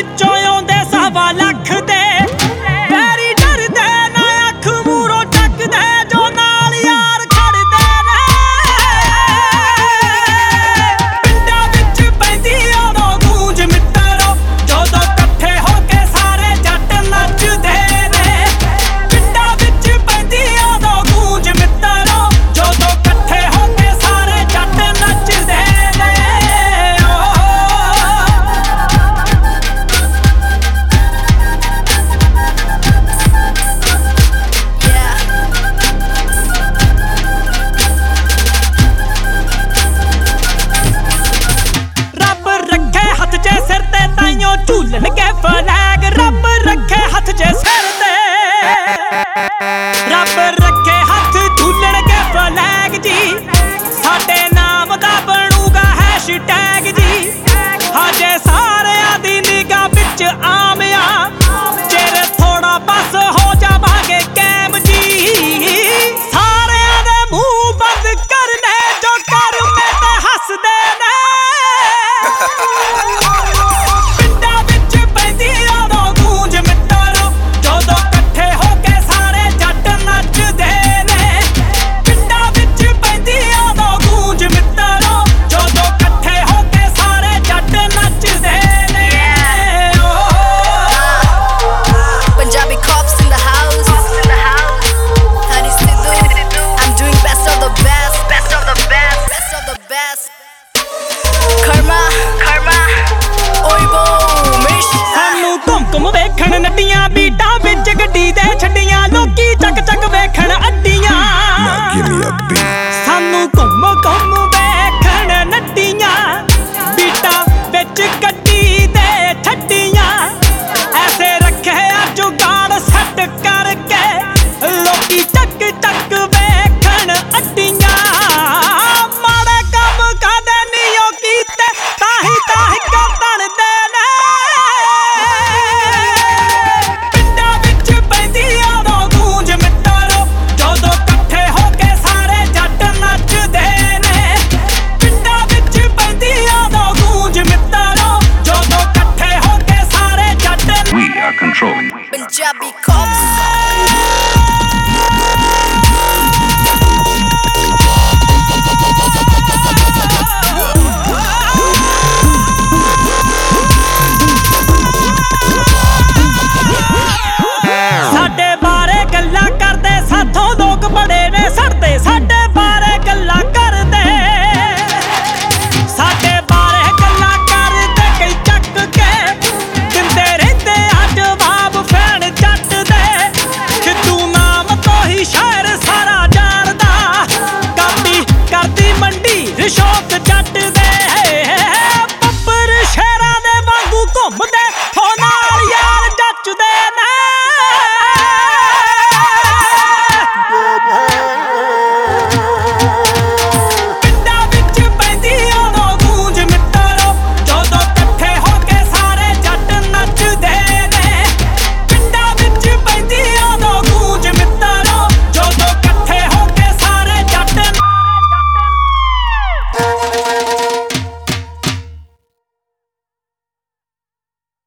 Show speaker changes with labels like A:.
A: hecho ਝੂਲਣ ਕੇ flag. ਰੱਬ ਰੱਖੇ ਹੱਥ ਜੇ ਸਿਰ ਤੇ। ਰੱਬ ਰੱਖੇ ਹੱਥ ਝੂਲਣ ਕੇ ਫਲੈਗ ਜੀ। ਸਾਡੇ ਨਾਮ ਦਾ ਬਣੂਗਾ ਹੈਸ਼ਟੈਗ ਜੀ। ਹਾਜੇ ਸਾਰਿਆਂ ਦੀ ਨਿਗਾਹ ਵਿੱਚ ਆ